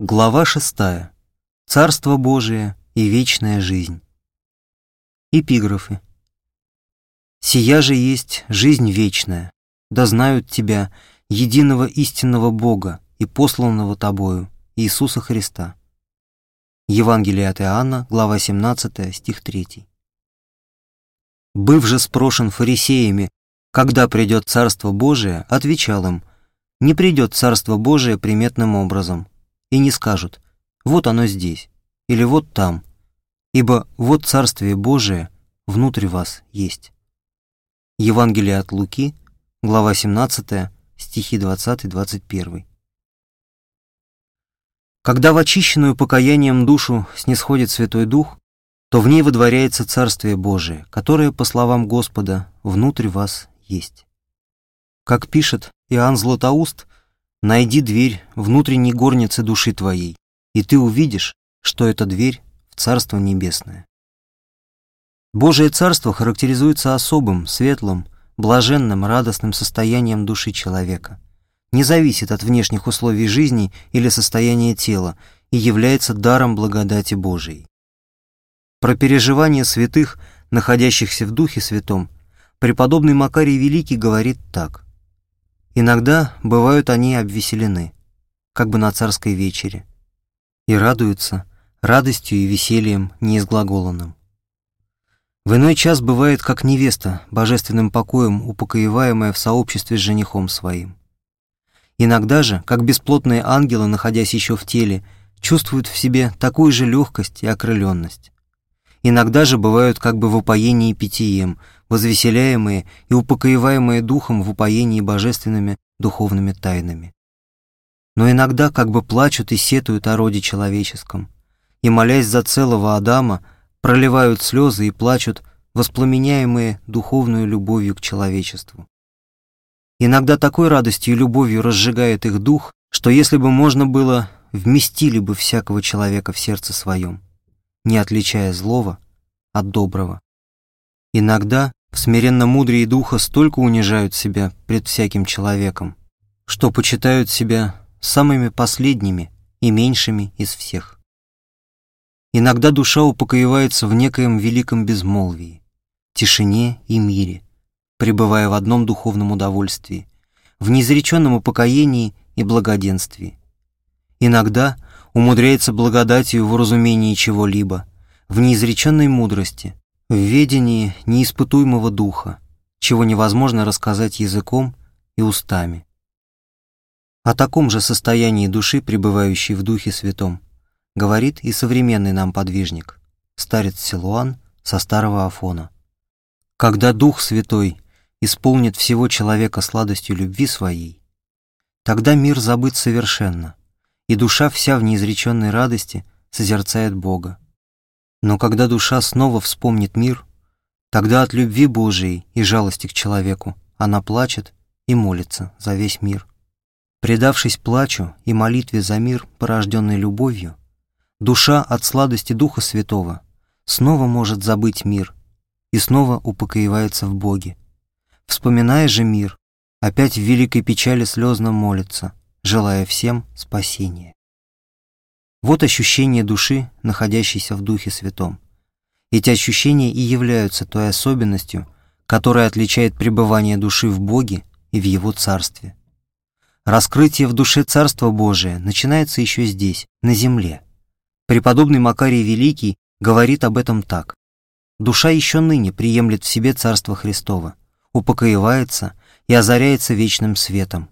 Глава шестая. Царство Божие и вечная жизнь. Эпиграфы. «Сия же есть жизнь вечная, да знают Тебя, единого истинного Бога и посланного Тобою, Иисуса Христа». Евангелие от Иоанна, глава 17, стих 3. Быв же спрошен фарисеями, когда придет Царство Божие, отвечал им, «Не придет Царство Божие приметным образом» и не скажут «вот оно здесь» или «вот там», ибо вот Царствие Божие внутрь вас есть. Евангелие от Луки, глава 17, стихи 20-21. Когда в очищенную покаянием душу снисходит Святой Дух, то в ней выдворяется Царствие Божие, которое, по словам Господа, внутрь вас есть. Как пишет Иоанн Златоуст, Найди дверь внутренней горницы души твоей, и ты увидишь, что это дверь в Царство Небесное. Божие Царство характеризуется особым, светлым, блаженным, радостным состоянием души человека, не зависит от внешних условий жизни или состояния тела и является даром благодати Божией. Про переживания святых, находящихся в Духе Святом, преподобный Макарий Великий говорит так – Иногда бывают они обвеселены, как бы на царской вечере, и радуются радостью и весельем неизглаголанным. В иной час бывает, как невеста, божественным покоем упокоеваемая в сообществе с женихом своим. Иногда же, как бесплотные ангелы, находясь еще в теле, чувствуют в себе такую же легкость и окрыленность. Иногда же бывают как бы в упоении питием, возвеселяемые и упокоеваемые духом в упоении божественными духовными тайнами. Но иногда как бы плачут и сетуют о роде человеческом, и, молясь за целого Адама, проливают слезы и плачут, воспламеняемые духовную любовью к человечеству. Иногда такой радостью и любовью разжигает их дух, что если бы можно было, вместили бы всякого человека в сердце своем, не отличая злого от доброго. Иногда в смиренном мудрее духа столько унижают себя пред всяким человеком, что почитают себя самыми последними и меньшими из всех. Иногда душа упокоивается в некоем великом безмолвии, тишине и мире, пребывая в одном духовном удовольствии, в неизреченном упокоении и благоденствии. Иногда умудряется благодатью в разумении чего-либо, в неизреченной мудрости, в ведении неиспытуемого духа, чего невозможно рассказать языком и устами. О таком же состоянии души, пребывающей в Духе Святом, говорит и современный нам подвижник, старец Силуан со старого Афона. Когда Дух Святой исполнит всего человека сладостью любви своей, тогда мир забыт совершенно, и душа вся в неизреченной радости созерцает Бога. Но когда душа снова вспомнит мир, тогда от любви Божией и жалости к человеку она плачет и молится за весь мир. Предавшись плачу и молитве за мир, порожденный любовью, душа от сладости Духа Святого снова может забыть мир и снова упокоивается в Боге. Вспоминая же мир, опять в великой печали слезно молится, желая всем спасения. Вот ощущения души, находящейся в Духе Святом. Эти ощущения и являются той особенностью, которая отличает пребывание души в Боге и в Его Царстве. Раскрытие в душе Царства Божия начинается еще здесь, на земле. Преподобный Макарий Великий говорит об этом так. «Душа еще ныне приемлет в себе Царство Христово, упокоивается и озаряется вечным светом.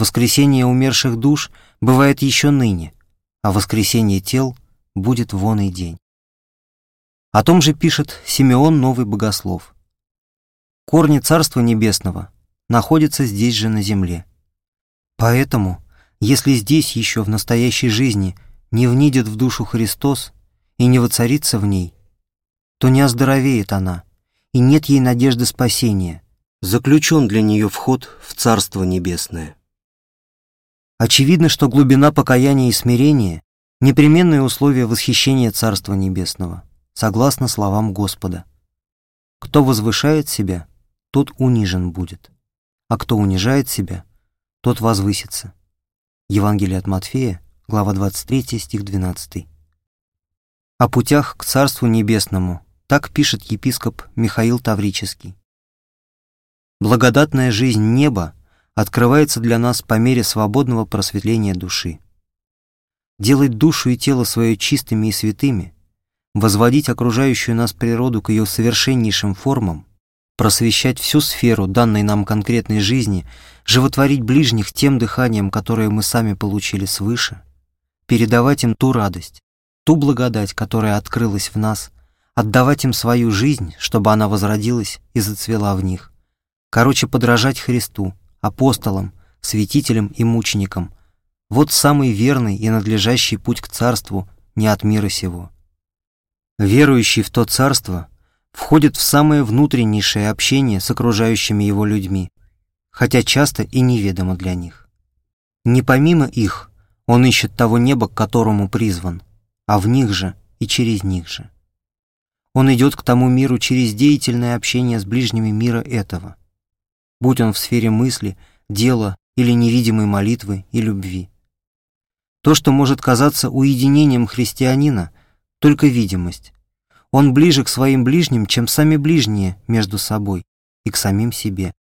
Воскресение умерших душ бывает еще ныне – а воскресение тел будет вон и день. О том же пишет Симеон Новый Богослов. Корни Царства Небесного находятся здесь же на земле. Поэтому, если здесь еще в настоящей жизни не внидет в душу Христос и не воцарится в ней, то не оздоровеет она, и нет ей надежды спасения, заключен для нее вход в Царство Небесное. Очевидно, что глубина покаяния и смирения — непременные условия восхищения Царства Небесного, согласно словам Господа. Кто возвышает себя, тот унижен будет, а кто унижает себя, тот возвысится. Евангелие от Матфея, глава 23, стих 12. О путях к Царству Небесному так пишет епископ Михаил Таврический. Благодатная жизнь неба открывается для нас по мере свободного просветления души. Делать душу и тело свое чистыми и святыми, возводить окружающую нас природу к ее совершеннейшим формам, просвещать всю сферу данной нам конкретной жизни, животворить ближних тем дыханием, которое мы сами получили свыше, передавать им ту радость, ту благодать, которая открылась в нас, отдавать им свою жизнь, чтобы она возродилась и зацвела в них. Короче, подражать Христу, апостолам, святителям и мученикам. Вот самый верный и надлежащий путь к царству не от мира сего. Верующий в то царство входит в самое внутреннейшее общение с окружающими его людьми, хотя часто и неведомо для них. Не помимо их он ищет того неба, к которому призван, а в них же и через них же. Он идет к тому миру через деятельное общение с ближними мира этого, будь он в сфере мысли, дела или невидимой молитвы и любви. То, что может казаться уединением христианина, только видимость. Он ближе к своим ближним, чем сами ближние между собой и к самим себе.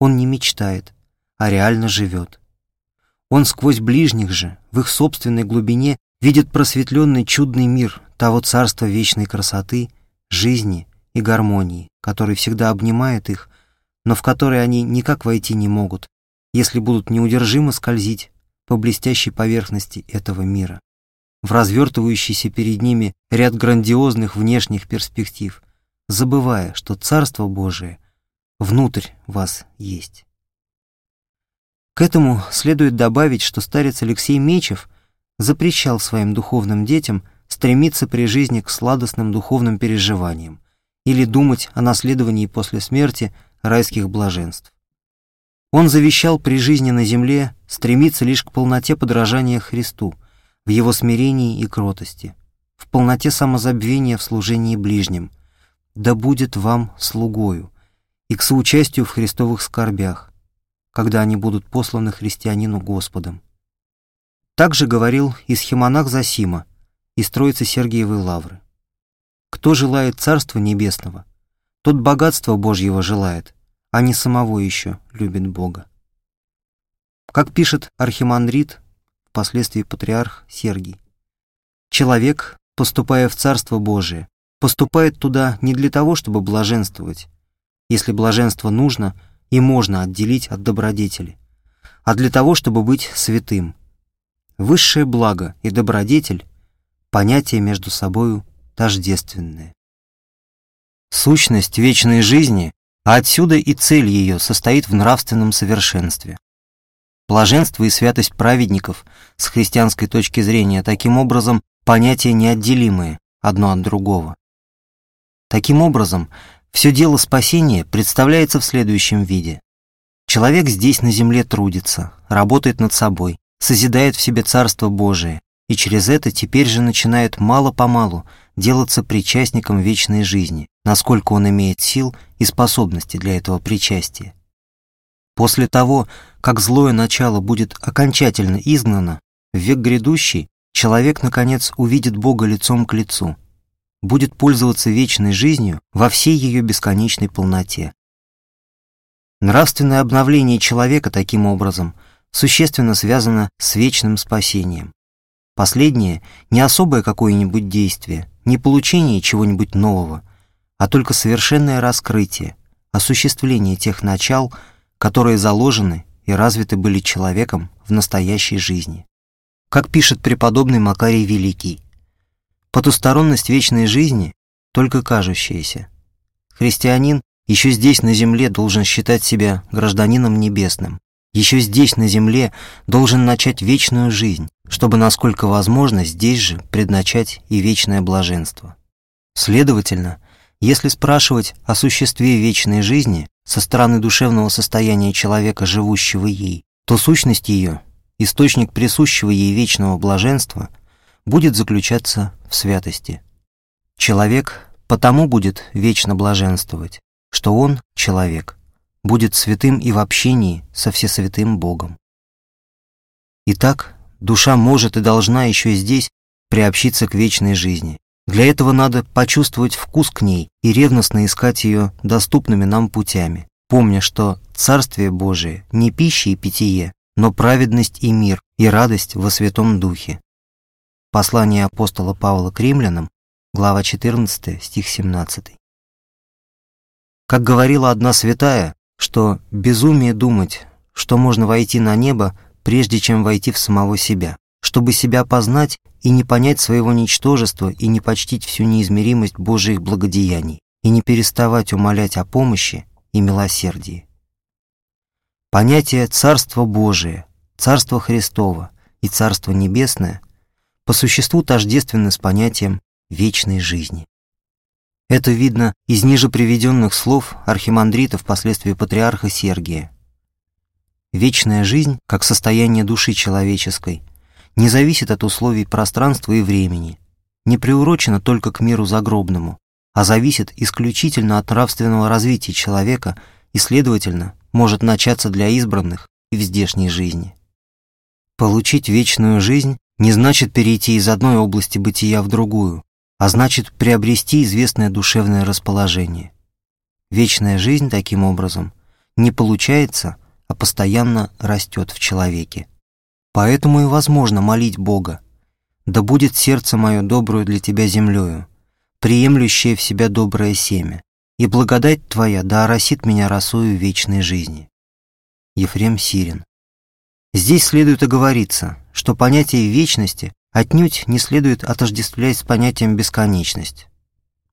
Он не мечтает, а реально живет. Он сквозь ближних же, в их собственной глубине, видит просветленный чудный мир того царства вечной красоты, жизни и гармонии, который всегда обнимает их но в который они никак войти не могут, если будут неудержимо скользить по блестящей поверхности этого мира, в развертывающийся перед ними ряд грандиозных внешних перспектив, забывая, что Царство Божие внутрь вас есть. К этому следует добавить, что старец Алексей Мечев запрещал своим духовным детям стремиться при жизни к сладостным духовным переживаниям или думать о наследовании после смерти – райских блаженств. Он завещал при жизни на земле стремиться лишь к полноте подражания Христу, в его смирении и кротости, в полноте самозабвения в служении ближним, да будет вам слугою, и к соучастию в христовых скорбях, когда они будут посланы христианину Господом. Также говорил и схемонах Засима из Троицы Сергиевой Лавры. Кто желает Царства Небесного, тот богатство Божьего желает, а не самого еще любит Бога. Как пишет архимандрит, впоследствии патриарх Сергий, человек, поступая в Царство Божие, поступает туда не для того, чтобы блаженствовать, если блаженство нужно и можно отделить от добродетели, а для того, чтобы быть святым. Высшее благо и добродетель — понятия между собою тождественные. Сущность вечной жизни, а отсюда и цель ее состоит в нравственном совершенстве. Блаженство и святость праведников с христианской точки зрения таким образом понятия неотделимые одно от другого. Таким образом, все дело спасения представляется в следующем виде. Человек здесь на земле трудится, работает над собой, созидает в себе Царство Божие, и через это теперь же начинает мало-помалу делаться причастником вечной жизни, насколько он имеет сил и способности для этого причастия. После того, как злое начало будет окончательно изгнано, в век грядущий человек, наконец, увидит Бога лицом к лицу, будет пользоваться вечной жизнью во всей ее бесконечной полноте. Нравственное обновление человека таким образом существенно связано с вечным спасением. Последнее — не особое какое-нибудь действие, не получение чего-нибудь нового, а только совершенное раскрытие, осуществление тех начал, которые заложены и развиты были человеком в настоящей жизни. Как пишет преподобный Макарий Великий, потусторонность вечной жизни только кажущаяся. Христианин еще здесь на земле должен считать себя гражданином небесным, еще здесь, на земле, должен начать вечную жизнь, чтобы, насколько возможно, здесь же предначать и вечное блаженство. Следовательно, если спрашивать о существе вечной жизни со стороны душевного состояния человека, живущего ей, то сущность ее, источник присущего ей вечного блаженства, будет заключаться в святости. Человек потому будет вечно блаженствовать, что он — человек — будет святым и в общении со Всесвятым Богом. Итак, душа может и должна еще здесь приобщиться к вечной жизни. Для этого надо почувствовать вкус к ней и ревностно искать ее доступными нам путями, помня, что Царствие Божие не пища и питье, но праведность и мир, и радость во Святом Духе. Послание апостола Павла к римлянам, глава 14, стих 17. Как говорила одна святая, что безумие думать, что можно войти на небо, прежде чем войти в самого себя, чтобы себя познать и не понять своего ничтожества и не почтить всю неизмеримость Божьих благодеяний, и не переставать умолять о помощи и милосердии. Понятие «Царство Божие», «Царство Христово» и «Царство Небесное» по существу тождественны с понятием вечной жизни. Это видно из ниже приведенных слов архимандрита впоследствии патриарха Сергия. Вечная жизнь, как состояние души человеческой, не зависит от условий пространства и времени, не приурочена только к миру загробному, а зависит исключительно от нравственного развития человека и, следовательно, может начаться для избранных и в здешней жизни. Получить вечную жизнь не значит перейти из одной области бытия в другую, а значит приобрести известное душевное расположение. Вечная жизнь, таким образом, не получается, а постоянно растет в человеке. Поэтому и возможно молить Бога. Да будет сердце мое добрую для тебя землею, приемлющее в себя доброе семя, и благодать твоя да оросит меня росою вечной жизни. Ефрем Сирин. Здесь следует оговориться, что понятие вечности отнюдь не следует отождествлять с понятием бесконечность.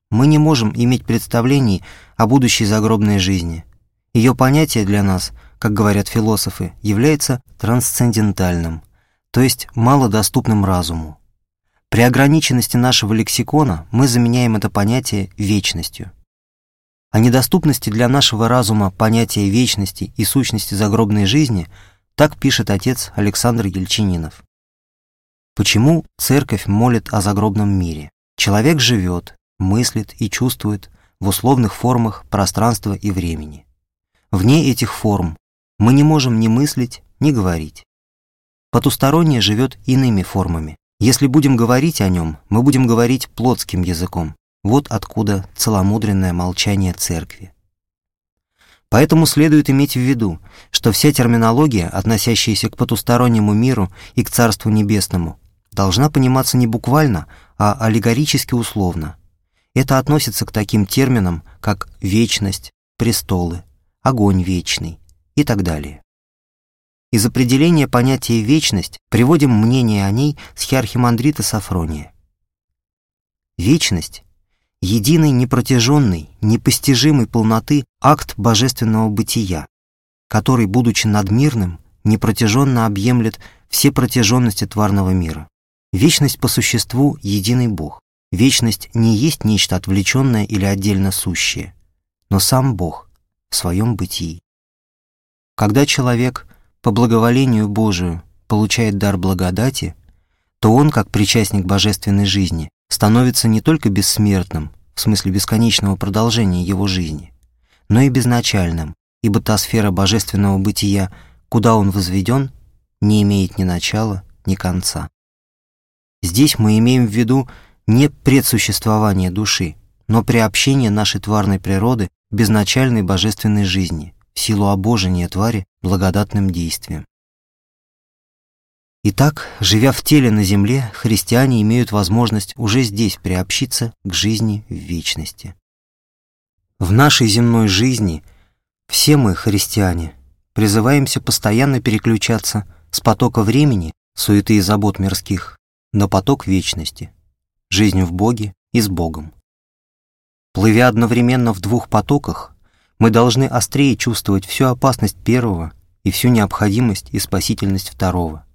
Мы не можем иметь представлений о будущей загробной жизни. Ее понятие для нас – как говорят философы, является трансцендентальным, то есть малодоступным разуму. При ограниченности нашего лексикона мы заменяем это понятие вечностью. О недоступности для нашего разума понятия вечности и сущности загробной жизни так пишет отец Александр Ельчининов. Почему церковь молит о загробном мире? Человек живет, мыслит и чувствует в условных формах пространства и времени. Вне этих форм мы не можем ни мыслить, ни говорить. Потустороннее живет иными формами. Если будем говорить о нем, мы будем говорить плотским языком. Вот откуда целомудренное молчание церкви. Поэтому следует иметь в виду, что вся терминология, относящаяся к потустороннему миру и к Царству Небесному, должна пониматься не буквально, а аллегорически условно. Это относится к таким терминам, как вечность, престолы, огонь вечный, и так далее. Из определения понятия «вечность» приводим мнение о ней схиархимандрита Сафрония. Вечность — единый непротяженный, непостижимый полноты акт божественного бытия, который, будучи надмирным, непротяженно объемлет все протяженности тварного мира. Вечность по существу — единый Бог. Вечность не есть нечто отвлеченное или отдельно сущее, но сам Бог в своем бытии. Когда человек по благоволению Божию получает дар благодати, то он, как причастник божественной жизни, становится не только бессмертным, в смысле бесконечного продолжения его жизни, но и безначальным, ибо та сфера божественного бытия, куда он возведен, не имеет ни начала, ни конца. Здесь мы имеем в виду не предсуществование души, но приобщение нашей тварной природы безначальной божественной жизни – силу обожения твари благодатным действием. Итак, живя в теле на земле, христиане имеют возможность уже здесь приобщиться к жизни в вечности. В нашей земной жизни все мы, христиане, призываемся постоянно переключаться с потока времени, суеты и забот мирских, на поток вечности, жизнь в Боге и с Богом. Плывя одновременно в двух потоках, мы должны острее чувствовать всю опасность первого и всю необходимость и спасительность второго.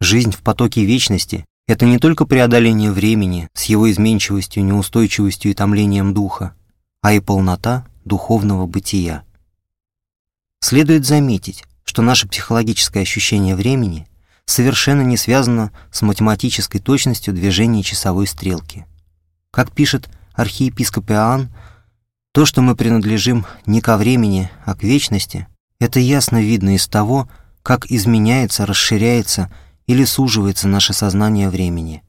Жизнь в потоке вечности — это не только преодоление времени с его изменчивостью, неустойчивостью и томлением духа, а и полнота духовного бытия. Следует заметить, что наше психологическое ощущение времени совершенно не связано с математической точностью движения часовой стрелки. Как пишет архиепископ Иоанн, то, что мы принадлежим не ко времени, а к вечности, это ясно видно из того, как изменяется, расширяется или суживается наше сознание времени.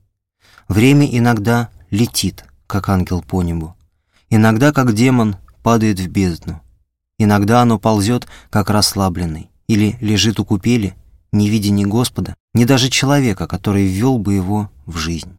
Время иногда летит, как ангел по небу, иногда, как демон, падает в бездну, иногда оно ползет, как расслабленный, или лежит у купели, не видя ни Господа, ни даже человека, который ввел бы его в жизнь.